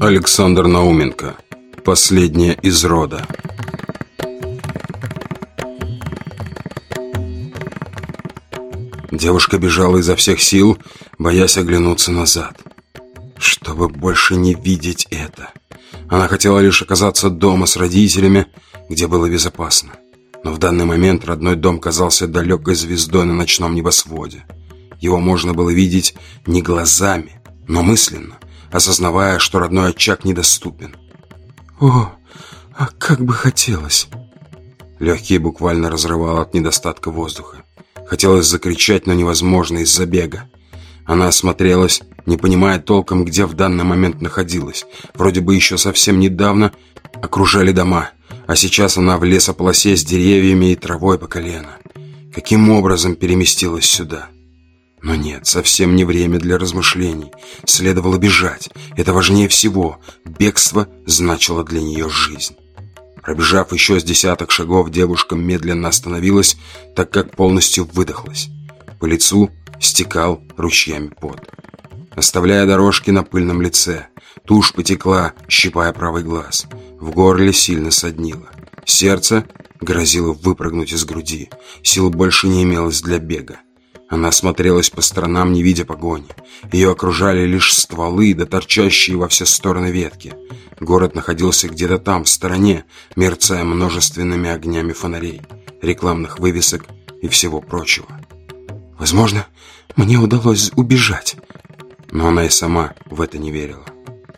Александр Науменко. Последняя из рода. Девушка бежала изо всех сил, боясь оглянуться назад. Чтобы больше не видеть это. Она хотела лишь оказаться дома с родителями, где было безопасно. Но в данный момент родной дом казался далекой звездой на ночном небосводе. Его можно было видеть не глазами, но мысленно, осознавая, что родной очаг недоступен. «О, а как бы хотелось!» Легкие буквально разрывало от недостатка воздуха. Хотелось закричать, но невозможно из-за бега. Она осмотрелась, не понимая толком, где в данный момент находилась. Вроде бы еще совсем недавно окружали дома, а сейчас она в лесополосе с деревьями и травой по колено. Каким образом переместилась сюда? Но нет, совсем не время для размышлений. Следовало бежать. Это важнее всего. Бегство значило для нее жизнь. Пробежав еще с десяток шагов, девушка медленно остановилась, так как полностью выдохлась. По лицу стекал ручьями пот. Оставляя дорожки на пыльном лице, тушь потекла, щипая правый глаз. В горле сильно соднило. Сердце грозило выпрыгнуть из груди. Сил больше не имелось для бега. Она смотрелась по сторонам, не видя погони. Ее окружали лишь стволы да торчащие во все стороны ветки. Город находился где-то там, в стороне, мерцая множественными огнями фонарей, рекламных вывесок и всего прочего. Возможно, мне удалось убежать. Но она и сама в это не верила.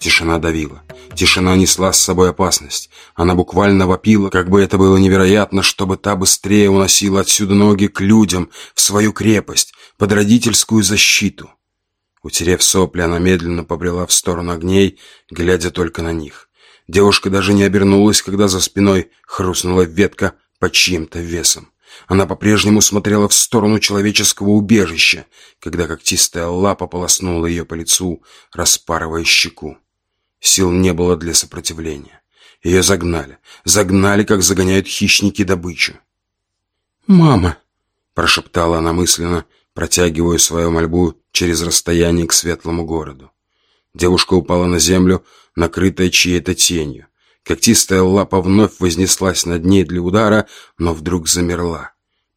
Тишина давила. Тишина несла с собой опасность. Она буквально вопила, как бы это было невероятно, чтобы та быстрее уносила отсюда ноги к людям, в свою крепость, под родительскую защиту. Утерев сопли, она медленно побрела в сторону огней, глядя только на них. Девушка даже не обернулась, когда за спиной хрустнула ветка под чьим-то весом. Она по-прежнему смотрела в сторону человеческого убежища, когда когтистая лапа полоснула ее по лицу, распарывая щеку. Сил не было для сопротивления. Ее загнали. Загнали, как загоняют хищники добычу. «Мама!» – прошептала она мысленно, протягивая свою мольбу через расстояние к светлому городу. Девушка упала на землю, накрытая чьей-то тенью. Когтистая лапа вновь вознеслась над ней для удара, но вдруг замерла.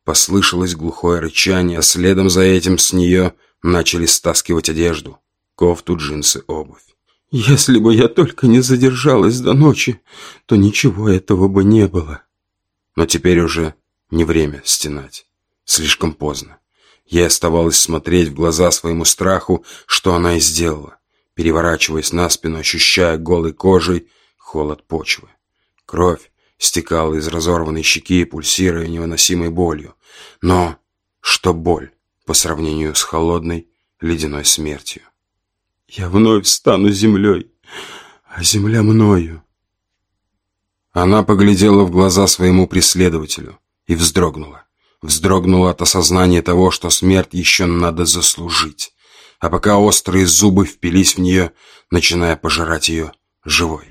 Послышалось глухое рычание, а следом за этим с нее начали стаскивать одежду. Кофту, джинсы, обувь. Если бы я только не задержалась до ночи, то ничего этого бы не было. Но теперь уже не время стенать. Слишком поздно. Ей оставалось смотреть в глаза своему страху, что она и сделала, переворачиваясь на спину, ощущая голой кожей холод почвы. Кровь стекала из разорванной щеки, пульсируя невыносимой болью. Но что боль по сравнению с холодной ледяной смертью? Я вновь стану землей, а земля мною. Она поглядела в глаза своему преследователю и вздрогнула. Вздрогнула от осознания того, что смерть еще надо заслужить. А пока острые зубы впились в нее, начиная пожирать ее живой.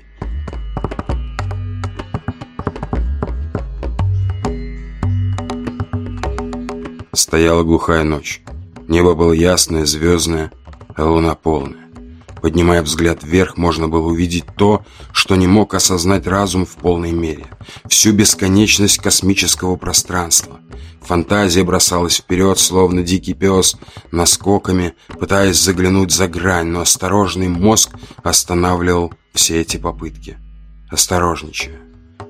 Стояла глухая ночь. Небо было ясное, звездное, а луна полная. Поднимая взгляд вверх, можно было увидеть то, что не мог осознать разум в полной мере. Всю бесконечность космического пространства. Фантазия бросалась вперед, словно дикий пес, наскоками, пытаясь заглянуть за грань, но осторожный мозг останавливал все эти попытки. Осторожничая.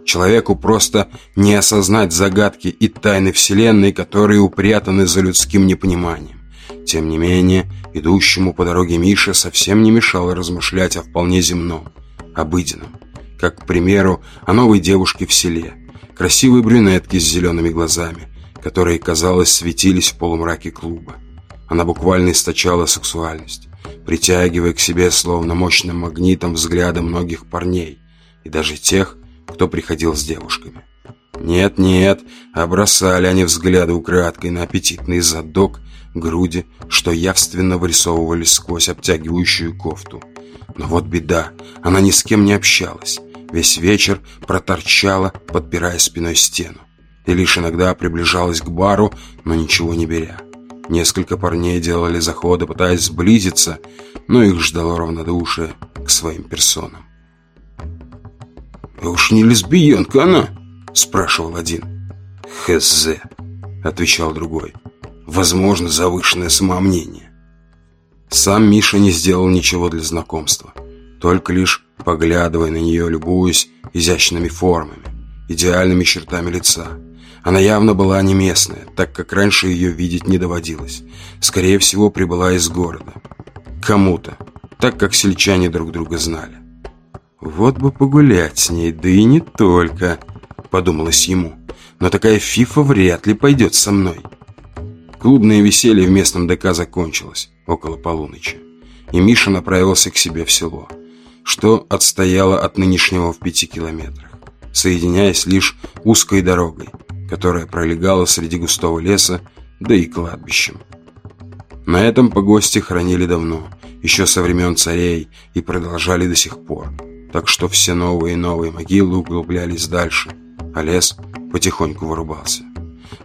Человеку просто не осознать загадки и тайны Вселенной, которые упрятаны за людским непониманием. Тем не менее, идущему по дороге Мише совсем не мешало размышлять о вполне земном, обыденном. Как, к примеру, о новой девушке в селе, красивой брюнетке с зелеными глазами, которые, казалось, светились в полумраке клуба. Она буквально источала сексуальность, притягивая к себе словно мощным магнитом взгляды многих парней, и даже тех, кто приходил с девушками. Нет-нет, обросали они взгляды украдкой на аппетитный задок груди, что явственно вырисовывались сквозь обтягивающую кофту. Но вот беда, она ни с кем не общалась. Весь вечер проторчала, подпирая спиной стену. И лишь иногда приближалась к бару, но ничего не беря. Несколько парней делали заходы, пытаясь сблизиться, но их ждало равнодушие к своим персонам. «А уж не лесбиянка она?» – спрашивал один. «Хз», – отвечал другой. «Возможно, завышенное самомнение». Сам Миша не сделал ничего для знакомства, только лишь поглядывая на нее, любуясь изящными формами, идеальными чертами лица. Она явно была не местная, так как раньше ее видеть не доводилось. Скорее всего, прибыла из города. Кому-то, так как сельчане друг друга знали. «Вот бы погулять с ней, да и не только», — подумалось ему. «Но такая фифа вряд ли пойдет со мной». Клубное веселье в местном ДК закончилось около полуночи, и Миша направился к себе в село, что отстояло от нынешнего в пяти километрах, соединяясь лишь узкой дорогой, которая пролегала среди густого леса, да и кладбищем. На этом погости хранили давно, еще со времен царей, и продолжали до сих пор, так что все новые и новые могилы углублялись дальше, а лес потихоньку вырубался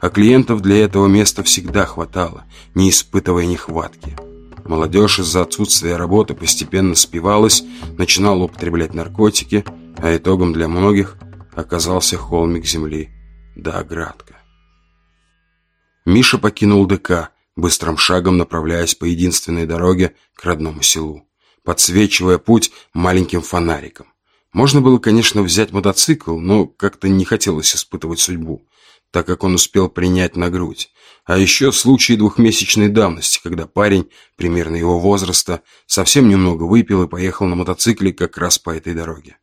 а клиентов для этого места всегда хватало, не испытывая нехватки. Молодежь из-за отсутствия работы постепенно спивалась, начинала употреблять наркотики, а итогом для многих оказался холмик земли да оградка. Миша покинул ДК, быстрым шагом направляясь по единственной дороге к родному селу, подсвечивая путь маленьким фонариком. Можно было, конечно, взять мотоцикл, но как-то не хотелось испытывать судьбу так как он успел принять на грудь. А еще случаи двухмесячной давности, когда парень, примерно его возраста, совсем немного выпил и поехал на мотоцикле как раз по этой дороге.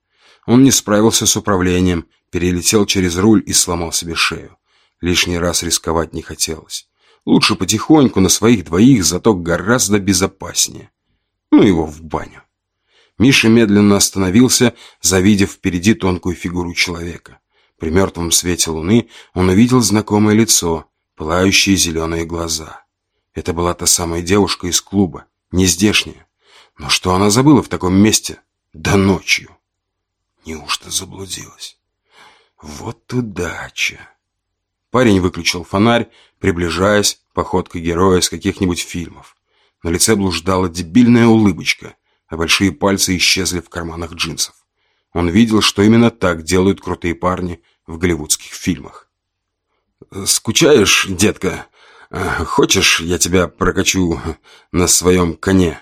Он не справился с управлением, перелетел через руль и сломал себе шею. Лишний раз рисковать не хотелось. Лучше потихоньку, на своих двоих, зато гораздо безопаснее. Ну его в баню. Миша медленно остановился, завидев впереди тонкую фигуру человека. При мертвом свете луны он увидел знакомое лицо, пылающие зеленые глаза. Это была та самая девушка из клуба, не здешняя. Но что она забыла в таком месте? Да ночью. Неужто заблудилась? Вот удача. Парень выключил фонарь, приближаясь походкой героя из каких-нибудь фильмов. На лице блуждала дебильная улыбочка, а большие пальцы исчезли в карманах джинсов. Он видел, что именно так делают крутые парни в голливудских фильмах. «Скучаешь, детка? Хочешь, я тебя прокачу на своем коне?»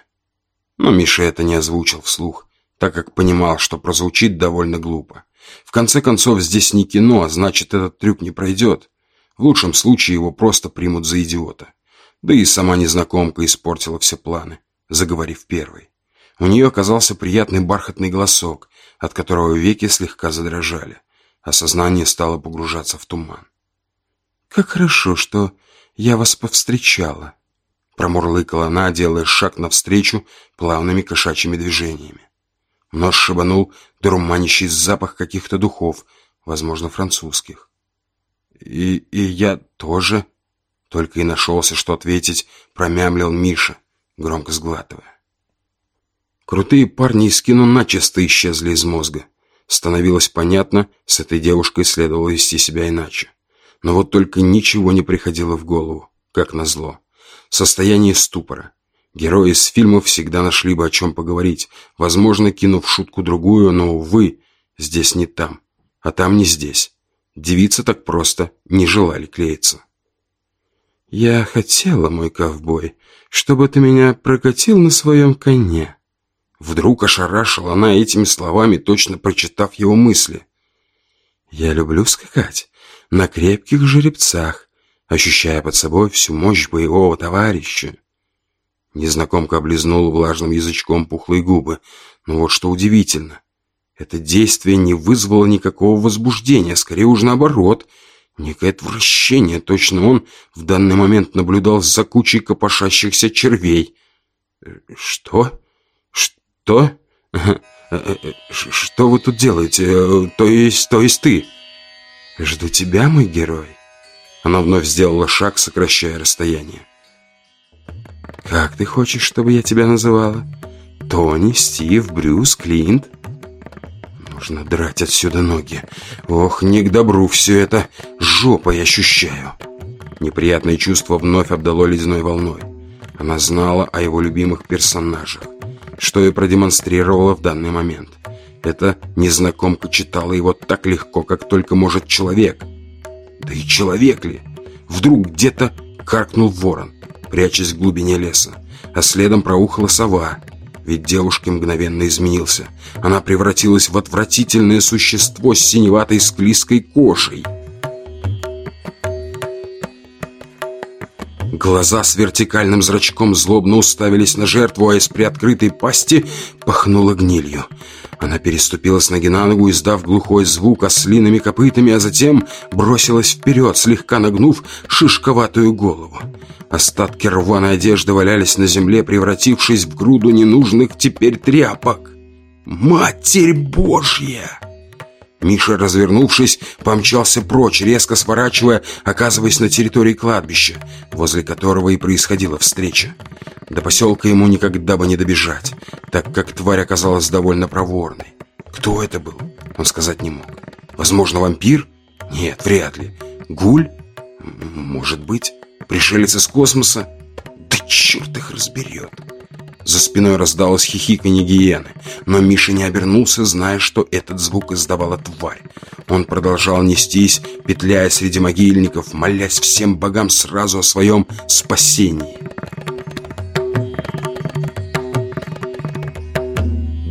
Но Миша это не озвучил вслух, так как понимал, что прозвучит довольно глупо. В конце концов, здесь не кино, а значит, этот трюк не пройдет. В лучшем случае его просто примут за идиота. Да и сама незнакомка испортила все планы, заговорив первой. У нее оказался приятный бархатный голосок, от которого веки слегка задрожали, а сознание стало погружаться в туман. «Как хорошо, что я вас повстречала», — промурлыкала она, делая шаг навстречу плавными кошачьими движениями. Нос шибанул дурманящий запах каких-то духов, возможно, французских. «И, и я тоже...» Только и нашелся, что ответить, промямлил Миша, громко сглатывая. Крутые парни из кино начисто исчезли из мозга. Становилось понятно, с этой девушкой следовало вести себя иначе. Но вот только ничего не приходило в голову, как назло. Состояние ступора. Герои из фильмов всегда нашли бы о чем поговорить, возможно, кинув шутку другую, но, увы, здесь не там, а там не здесь. Девицы так просто не желали клеиться. «Я хотела, мой ковбой, чтобы ты меня прокатил на своем коне», Вдруг ошарашила она этими словами, точно прочитав его мысли. «Я люблю скакать на крепких жеребцах, ощущая под собой всю мощь боевого товарища». Незнакомка облизнула влажным язычком пухлые губы. Но вот что удивительно. Это действие не вызвало никакого возбуждения, скорее уж наоборот. Некое отвращение, точно он в данный момент наблюдал за кучей копошащихся червей. «Что?» «Что? Что вы тут делаете? То есть, то есть ты?» «Жду тебя, мой герой». Она вновь сделала шаг, сокращая расстояние. «Как ты хочешь, чтобы я тебя называла? Тони, Стив, Брюс, Клинт?» «Нужно драть отсюда ноги. Ох, не к добру все это. Жопой ощущаю». Неприятное чувство вновь обдало ледяной волной. Она знала о его любимых персонажах что и продемонстрировала в данный момент. Эта незнакомка читала его так легко, как только может человек. Да и человек ли? Вдруг где-то каркнул ворон, прячась в глубине леса, а следом проухала сова. Ведь девушке мгновенно изменился. Она превратилась в отвратительное существо с синеватой склизкой кожей. Глаза с вертикальным зрачком злобно уставились на жертву, а из приоткрытой пасти пахнуло гнилью. Она переступила с ноги на ногу, издав глухой звук ослиными копытами, а затем бросилась вперед, слегка нагнув шишковатую голову. Остатки рваной одежды валялись на земле, превратившись в груду ненужных теперь тряпок. «Матерь Божья!» Миша, развернувшись, помчался прочь, резко сворачивая, оказываясь на территории кладбища, возле которого и происходила встреча. До поселка ему никогда бы не добежать, так как тварь оказалась довольно проворной. Кто это был, он сказать не мог. Возможно, вампир? Нет, вряд ли. Гуль? Может быть. Пришелец из космоса? Да черт их разберет. За спиной раздалось хихиканье гиены, но Миша не обернулся, зная, что этот звук издавала тварь. Он продолжал нестись, петляя среди могильников, молясь всем богам сразу о своем спасении.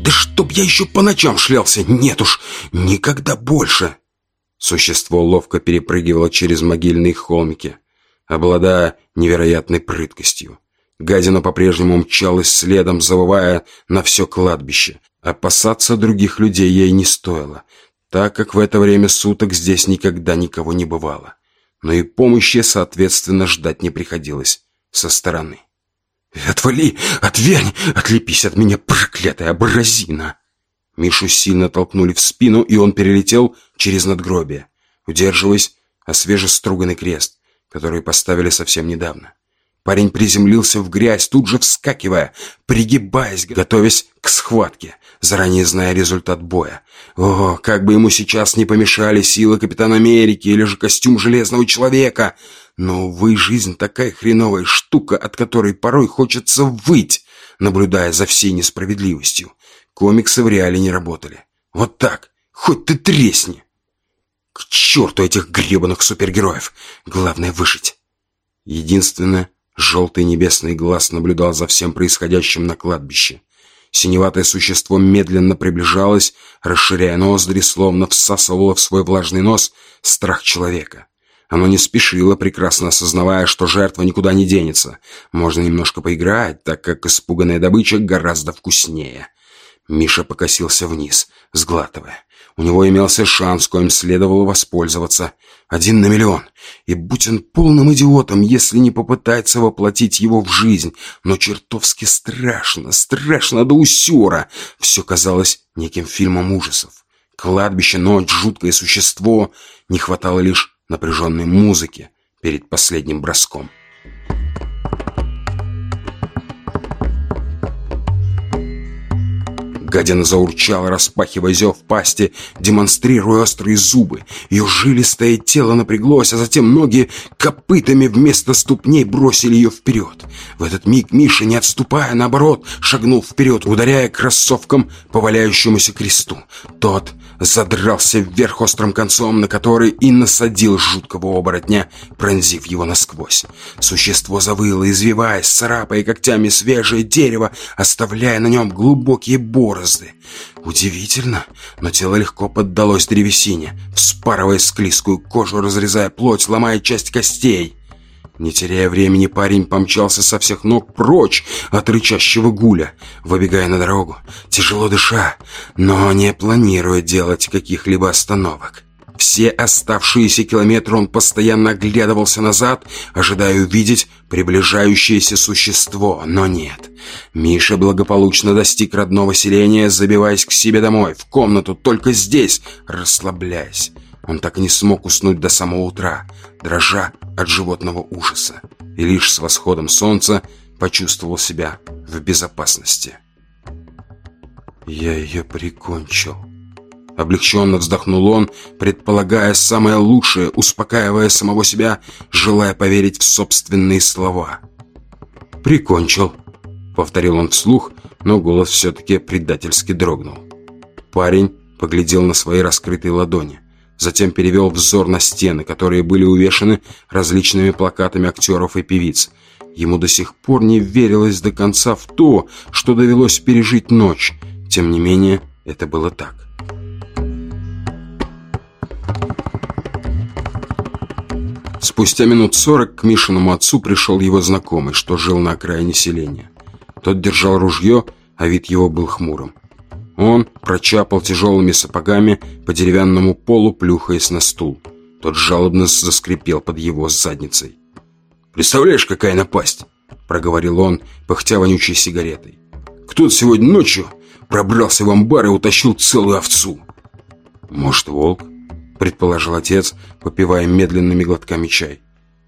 «Да чтоб я еще по ночам шлялся! Нет уж, никогда больше!» Существо ловко перепрыгивало через могильные холмики, обладая невероятной прыткостью. Гадина по-прежнему мчалась следом, завывая на все кладбище. Опасаться других людей ей не стоило, так как в это время суток здесь никогда никого не бывало. Но и помощи, соответственно, ждать не приходилось со стороны. «Отвали! Отвернь! Отлепись от меня, проклятая абразина!» Мишу сильно толкнули в спину, и он перелетел через надгробие, удерживаясь о свежеструганный крест, который поставили совсем недавно. Парень приземлился в грязь, тут же вскакивая, пригибаясь, готовясь к схватке, заранее зная результат боя. О, как бы ему сейчас не помешали силы Капитана Америки или же костюм Железного Человека. Но, увы, жизнь такая хреновая штука, от которой порой хочется выть, наблюдая за всей несправедливостью. Комиксы в реале не работали. Вот так, хоть ты тресни. К черту этих гребаных супергероев. Главное выжить. Единственное, Желтый небесный глаз наблюдал за всем происходящим на кладбище. Синеватое существо медленно приближалось, расширяя ноздри, словно всасывало в свой влажный нос страх человека. Оно не спешило, прекрасно осознавая, что жертва никуда не денется. Можно немножко поиграть, так как испуганная добыча гораздо вкуснее. Миша покосился вниз, сглатывая. У него имелся шанс, коим следовало воспользоваться. Один на миллион. И будь он полным идиотом, если не попытается воплотить его в жизнь. Но чертовски страшно, страшно до усера. Все казалось неким фильмом ужасов. Кладбище, ночь, жуткое существо. Не хватало лишь напряженной музыки перед последним броском. Гадина заурчала, распахивая зев в пасти, демонстрируя острые зубы. Ее жилистое тело напряглось, а затем ноги копытами вместо ступней бросили ее вперед. В этот миг Миша, не отступая, наоборот, шагнул вперед, ударяя кроссовком по валяющемуся кресту. Тот задрался вверх острым концом, на который и насадил жуткого оборотня, пронзив его насквозь. Существо завыло, извиваясь, царапая когтями свежее дерево, оставляя на нем глубокие борозды. Удивительно, но тело легко поддалось древесине, вспарывая склизкую кожу, разрезая плоть, ломая часть костей. Не теряя времени, парень помчался со всех ног прочь от рычащего гуля, выбегая на дорогу, тяжело дыша, но не планируя делать каких-либо остановок. Все оставшиеся километры он постоянно оглядывался назад, ожидая увидеть приближающееся существо, но нет. Миша благополучно достиг родного селения, забиваясь к себе домой, в комнату, только здесь, расслабляясь. Он так и не смог уснуть до самого утра, дрожа от животного ужаса, и лишь с восходом солнца почувствовал себя в безопасности. «Я ее прикончил». Облегченно вздохнул он, предполагая самое лучшее, успокаивая самого себя, желая поверить в собственные слова. «Прикончил», Повторил он вслух, но голос все-таки предательски дрогнул. Парень поглядел на свои раскрытые ладони. Затем перевел взор на стены, которые были увешаны различными плакатами актеров и певиц. Ему до сих пор не верилось до конца в то, что довелось пережить ночь. Тем не менее, это было так. Спустя минут сорок к Мишиному отцу пришел его знакомый, что жил на окраине селения. Тот держал ружье, а вид его был хмурым. Он прочапал тяжелыми сапогами по деревянному полу, плюхаясь на стул. Тот жалобно заскрипел под его задницей. «Представляешь, какая напасть!» — проговорил он, пыхтя вонючей сигаретой. «Кто-то сегодня ночью пробрался в амбар и утащил целую овцу!» «Может, волк?» — предположил отец, попивая медленными глотками чай.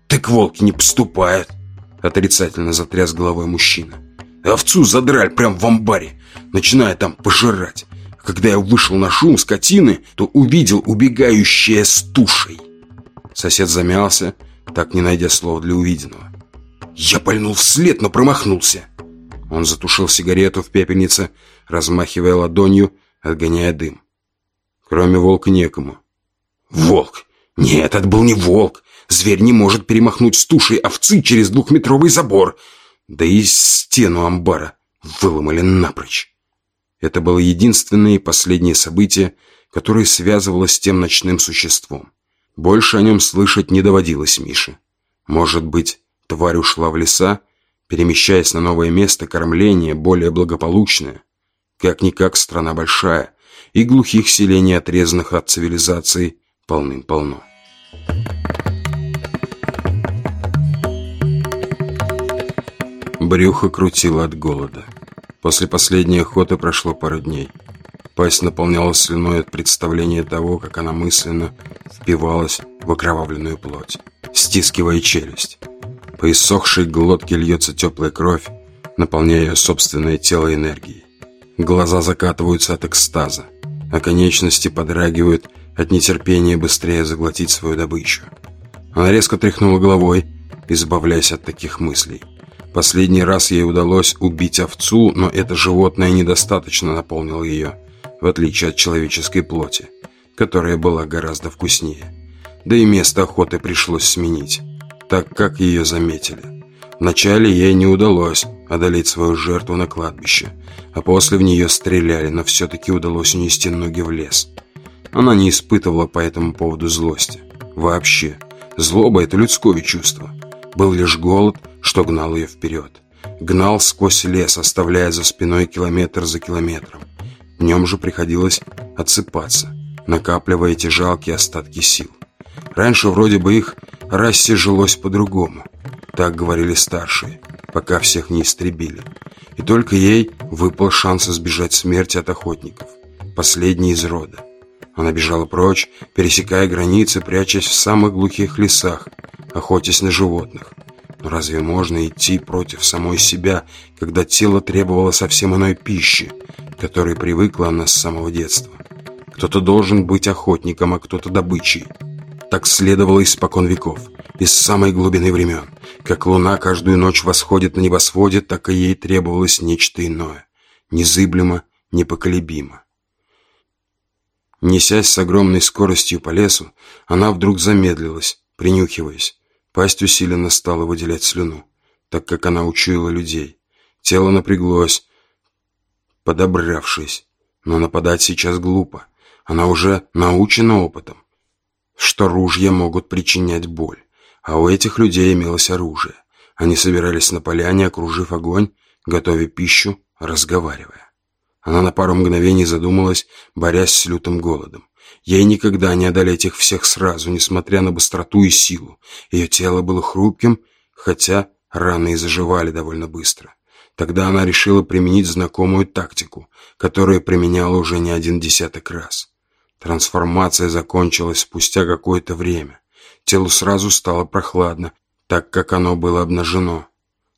«Так волки не поступают!» — отрицательно затряс головой мужчина. Овцу задрали прямо в амбаре, начиная там пожирать. Когда я вышел на шум скотины, то увидел убегающее с тушей. Сосед замялся, так не найдя слова для увиденного. Я пальнул вслед, но промахнулся. Он затушил сигарету в пепельнице, размахивая ладонью, отгоняя дым. Кроме волка некому. Волк! Нет, это был не волк. Зверь не может перемахнуть с тушей овцы через двухметровый забор да и стену амбара выломали напрочь. Это было единственное и последнее событие, которое связывало с тем ночным существом. Больше о нем слышать не доводилось Мише. Может быть, тварь ушла в леса, перемещаясь на новое место кормления, более благополучное. Как-никак страна большая, и глухих селений, отрезанных от цивилизации, полным-полно. Брюхо крутило от голода. После последней охоты прошло пару дней. Пасть наполнялась слюной от представления того, как она мысленно впивалась в окровавленную плоть, стискивая челюсть. По иссохшей глотке льется теплая кровь, наполняя ее собственное тело энергией. Глаза закатываются от экстаза, а конечности подрагивают от нетерпения быстрее заглотить свою добычу. Она резко тряхнула головой, избавляясь от таких мыслей. Последний раз ей удалось убить овцу, но это животное недостаточно наполнило ее, в отличие от человеческой плоти, которая была гораздо вкуснее. Да и место охоты пришлось сменить, так как ее заметили. Вначале ей не удалось одолеть свою жертву на кладбище, а после в нее стреляли, но все-таки удалось унести ноги в лес. Она не испытывала по этому поводу злости. Вообще, злоба – это людское чувство. Был лишь голод – что гнал ее вперед. Гнал сквозь лес, оставляя за спиной километр за километром. В нем же приходилось отсыпаться, накапливая эти жалкие остатки сил. Раньше вроде бы их расе жилось по-другому. Так говорили старшие, пока всех не истребили. И только ей выпал шанс избежать смерти от охотников. Последний из рода. Она бежала прочь, пересекая границы, прячась в самых глухих лесах, охотясь на животных. Но разве можно идти против самой себя, когда тело требовало совсем иной пищи, которой привыкла она с самого детства? Кто-то должен быть охотником, а кто-то добычей. Так следовало испокон веков, из самой глубины времен. Как луна каждую ночь восходит на небосводе, так и ей требовалось нечто иное, незыблемо, непоколебимо. Несясь с огромной скоростью по лесу, она вдруг замедлилась, принюхиваясь. Пасть усиленно стала выделять слюну, так как она учуяла людей. Тело напряглось, подобравшись. Но нападать сейчас глупо. Она уже научена опытом, что ружья могут причинять боль. А у этих людей имелось оружие. Они собирались на поляне, окружив огонь, готовя пищу, разговаривая. Она на пару мгновений задумалась, борясь с лютым голодом. Ей никогда не одолеть их всех сразу, несмотря на быстроту и силу. Ее тело было хрупким, хотя раны и заживали довольно быстро. Тогда она решила применить знакомую тактику, которую применяла уже не один десяток раз. Трансформация закончилась спустя какое-то время. Телу сразу стало прохладно, так как оно было обнажено.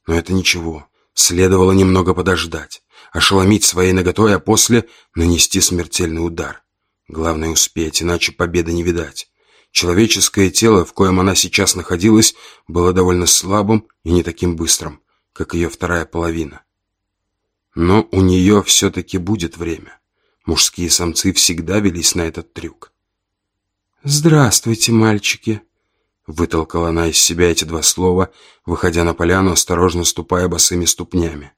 Но это ничего. Следовало немного подождать, ошеломить своей наготой, а после нанести смертельный удар. Главное успеть, иначе победы не видать. Человеческое тело, в коем она сейчас находилась, было довольно слабым и не таким быстрым, как ее вторая половина. Но у нее все-таки будет время. Мужские самцы всегда велись на этот трюк. «Здравствуйте, мальчики!» Вытолкала она из себя эти два слова, выходя на поляну, осторожно ступая босыми ступнями.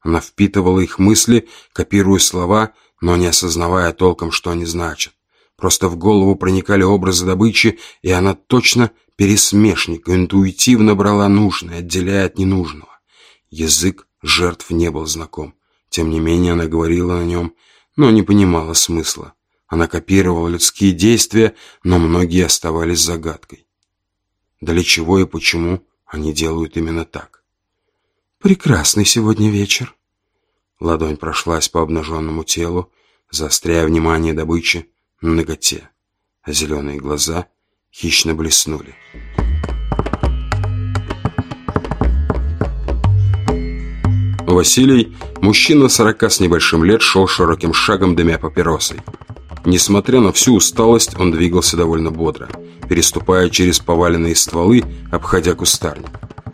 Она впитывала их мысли, копируя слова, но не осознавая толком, что они значат. Просто в голову проникали образы добычи, и она точно пересмешник, интуитивно брала нужное, отделяя от ненужного. Язык жертв не был знаком. Тем не менее, она говорила на нем, но не понимала смысла. Она копировала людские действия, но многие оставались загадкой. Для чего и почему они делают именно так? «Прекрасный сегодня вечер». Ладонь прошлась по обнаженному телу, заостряя внимание добычи на ноготе, а зеленые глаза хищно блеснули. Василий, мужчина сорока с небольшим лет, шел широким шагом, дымя папиросой. Несмотря на всю усталость, он двигался довольно бодро, переступая через поваленные стволы, обходя кустарник.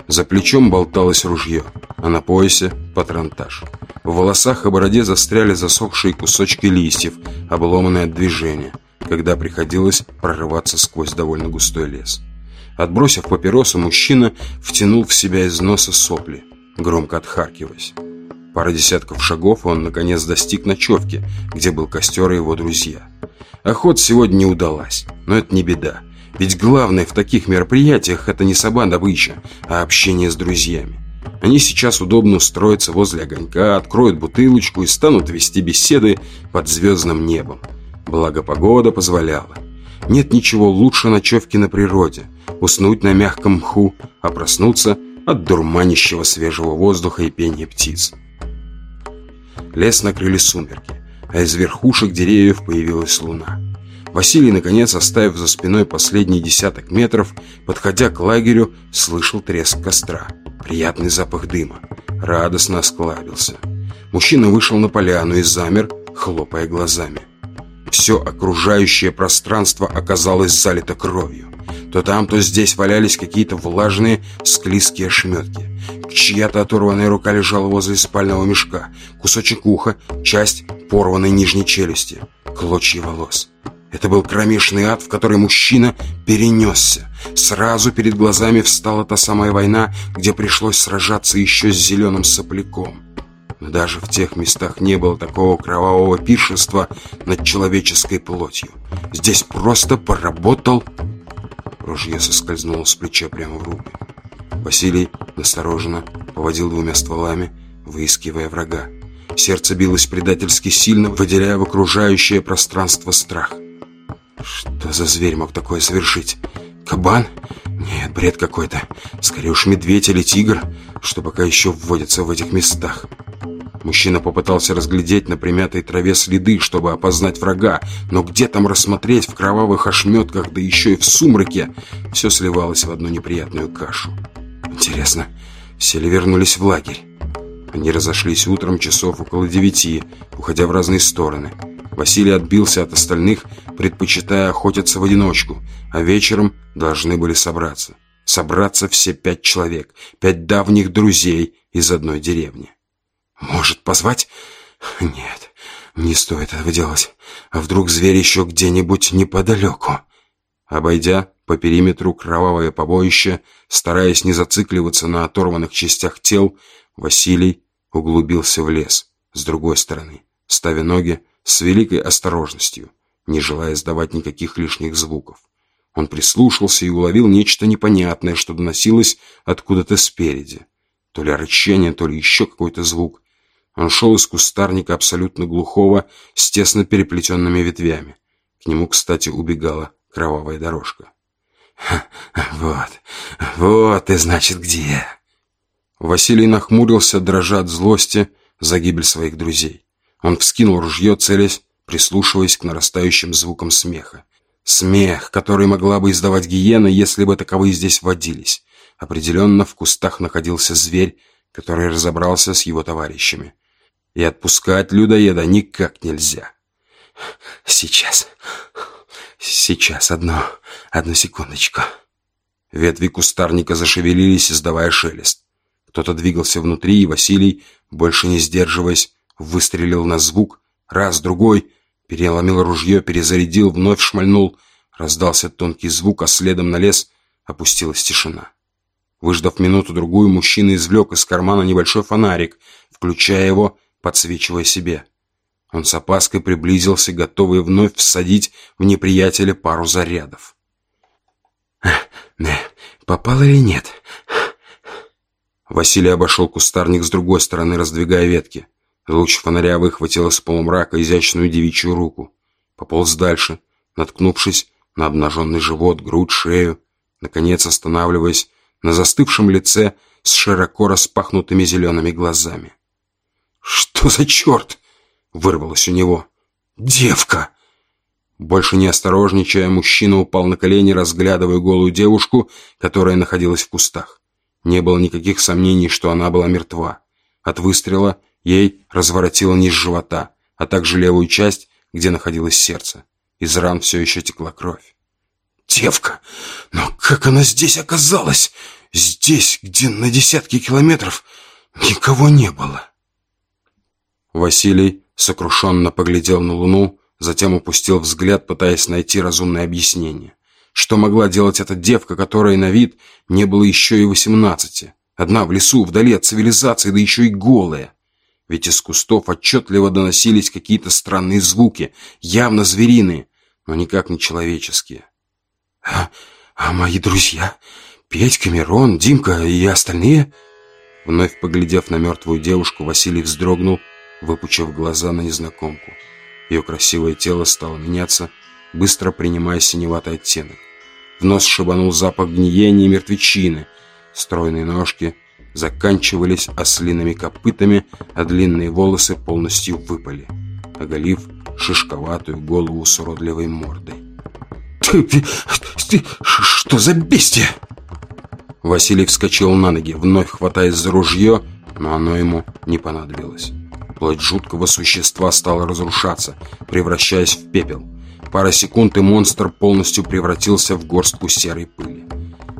За плечом болталось ружье, а на поясе – патронтаж. В волосах и бороде застряли засохшие кусочки листьев, обломанные от движения, когда приходилось прорываться сквозь довольно густой лес. Отбросив папиросу, мужчина втянул в себя из носа сопли, громко отхаркиваясь. Пара десятков шагов, он наконец достиг ночевки, где был костер и его друзья. Охот сегодня не удалась, но это не беда. Ведь главное в таких мероприятиях это не сама добыча, а общение с друзьями. Они сейчас удобно устроятся возле огонька, откроют бутылочку и станут вести беседы под звездным небом. Благо погода позволяла. Нет ничего лучше ночевки на природе. Уснуть на мягком мху, а проснуться от дурманящего свежего воздуха и пения птиц. Лес накрыли сумерки, а из верхушек деревьев появилась луна. Василий, наконец, оставив за спиной последний десяток метров, подходя к лагерю, слышал треск костра, приятный запах дыма, радостно осклабился. Мужчина вышел на поляну и замер, хлопая глазами. Все окружающее пространство оказалось залито кровью. То там, то здесь валялись какие-то влажные, склизкие ошметки. Чья-то оторванная рука лежала возле спального мешка. Кусочек уха, часть порванной нижней челюсти, клочья волос. Это был кромешный ад, в который мужчина перенесся. Сразу перед глазами встала та самая война, где пришлось сражаться еще с зеленым сопляком. Но даже в тех местах не было такого кровавого пиршества над человеческой плотью. Здесь просто поработал Ружье соскользнуло с плеча прямо в руки. Василий настороженно поводил двумя стволами, выискивая врага. Сердце билось предательски сильно, выделяя в окружающее пространство страх. Что за зверь мог такое совершить? Кабан? Нет, бред какой-то. Скорее уж медведь или тигр, что пока еще вводятся в этих местах. Мужчина попытался разглядеть на примятой траве следы, чтобы опознать врага, но где там рассмотреть в кровавых ошметках, да еще и в сумраке, все сливалось в одну неприятную кашу. Интересно, все ли вернулись в лагерь? Они разошлись утром часов около девяти, уходя в разные стороны. Василий отбился от остальных, предпочитая охотиться в одиночку, а вечером должны были собраться. Собраться все пять человек, пять давних друзей из одной деревни. Может, позвать? Нет, не стоит этого делать. А вдруг зверь еще где-нибудь неподалеку? Обойдя по периметру кровавое побоище, стараясь не зацикливаться на оторванных частях тел, Василий углубился в лес с другой стороны, ставя ноги с великой осторожностью, не желая издавать никаких лишних звуков. Он прислушался и уловил нечто непонятное, что доносилось откуда-то спереди. То ли рычание, то ли еще какой-то звук. Он шел из кустарника абсолютно глухого, с тесно переплетенными ветвями. К нему, кстати, убегала кровавая дорожка. «Вот, вот и значит где!» Василий нахмурился, дрожа от злости за гибель своих друзей. Он вскинул ружье, целясь, прислушиваясь к нарастающим звукам смеха. Смех, который могла бы издавать гиена, если бы таковые здесь водились. Определенно в кустах находился зверь, который разобрался с его товарищами. И отпускать людоеда никак нельзя. Сейчас. Сейчас, одну, одну секундочку. Ветви кустарника зашевелились, издавая шелест. Кто-то двигался внутри, и Василий, больше не сдерживаясь, выстрелил на звук. Раз, другой. Переломил ружье, перезарядил, вновь шмальнул. Раздался тонкий звук, а следом на лес опустилась тишина. Выждав минуту-другую, мужчина извлек из кармана небольшой фонарик, включая его, подсвечивая себе. Он с опаской приблизился, готовый вновь всадить в неприятеля пару зарядов. «Попал или нет?» Василий обошел кустарник с другой стороны, раздвигая ветки. Луч фонаря выхватил из полумрака изящную девичью руку. Пополз дальше, наткнувшись на обнаженный живот, грудь, шею, наконец останавливаясь на застывшем лице с широко распахнутыми зелеными глазами. «Что за черт?» — вырвалось у него. «Девка!» Больше не осторожничая, мужчина упал на колени, разглядывая голую девушку, которая находилась в кустах. Не было никаких сомнений, что она была мертва. От выстрела ей разворотило низ живота, а также левую часть, где находилось сердце. Из ран все еще текла кровь. «Девка! Но как она здесь оказалась? Здесь, где на десятки километров никого не было!» Василий сокрушенно поглядел на луну, затем упустил взгляд, пытаясь найти разумное объяснение. Что могла делать эта девка, которая на вид не было еще и восемнадцати? Одна в лесу, вдали от цивилизации, да еще и голая. Ведь из кустов отчетливо доносились какие-то странные звуки, явно звериные, но никак не человеческие. «А, а мои друзья? Петька, Мирон, Димка и остальные?» Вновь поглядев на мертвую девушку, Василий вздрогнул, выпучив глаза на незнакомку. Ее красивое тело стало меняться, быстро принимая синеватый оттенок. В нос шибанул запах гниения и мертвечины. Стройные ножки заканчивались ослиными копытами, а длинные волосы полностью выпали, оголив шишковатую голову с уродливой мордой. «Ты, ты, ты что за бестия?» Василий вскочил на ноги, вновь хватаясь за ружье, но оно ему не понадобилось. Плоть жуткого существа стала разрушаться, превращаясь в пепел. Пара секунд, и монстр полностью превратился в горстку серой пыли.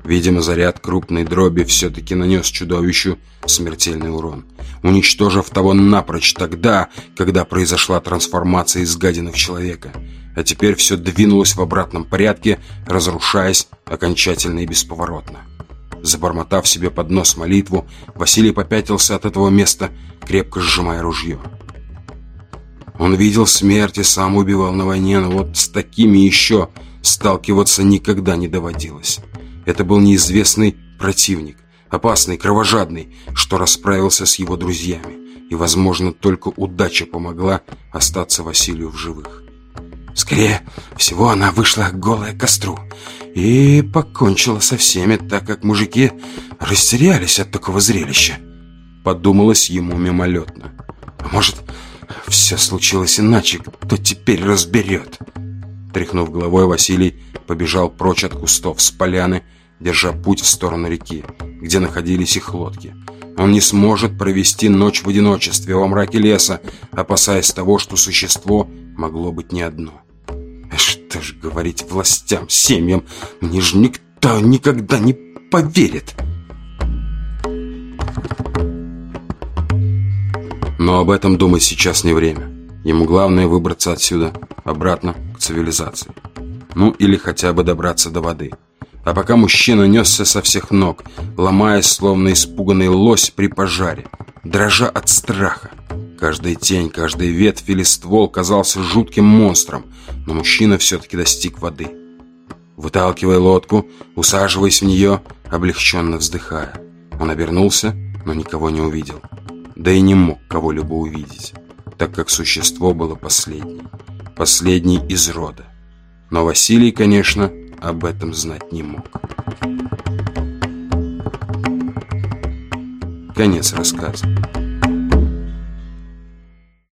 Видимо, заряд крупной дроби все-таки нанес чудовищу смертельный урон, уничтожив того напрочь тогда, когда произошла трансформация из гадины в человека. А теперь все двинулось в обратном порядке, разрушаясь окончательно и бесповоротно. Забормотав себе под нос молитву, Василий попятился от этого места, крепко сжимая ружье. Он видел смерть и сам убивал на войне, но вот с такими еще сталкиваться никогда не доводилось. Это был неизвестный противник, опасный, кровожадный, что расправился с его друзьями. И, возможно, только удача помогла остаться Василию в живых. Скорее всего, она вышла голая к костру и покончила со всеми, так как мужики растерялись от такого зрелища. Подумалось ему мимолетно. А может, все случилось иначе, кто теперь разберет? Тряхнув головой, Василий побежал прочь от кустов с поляны, держа путь в сторону реки, где находились их лодки. Он не сможет провести ночь в одиночестве во мраке леса, опасаясь того, что существо могло быть не одно. Что ж говорить властям, семьям, мне же никто никогда не поверит. Но об этом думать сейчас не время. Ему главное выбраться отсюда, обратно цивилизации. Ну или хотя бы добраться до воды. А пока мужчина несся со всех ног, ломаясь, словно испуганный лось при пожаре, дрожа от страха. Каждая тень, каждая ветвь или ствол казался жутким монстром, но мужчина все-таки достиг воды. Выталкивая лодку, усаживаясь в нее, облегченно вздыхая. Он обернулся, но никого не увидел да и не мог кого-либо увидеть, так как существо было последней, последней из рода. Но Василий, конечно, об этом знать не мог. Конец рассказа.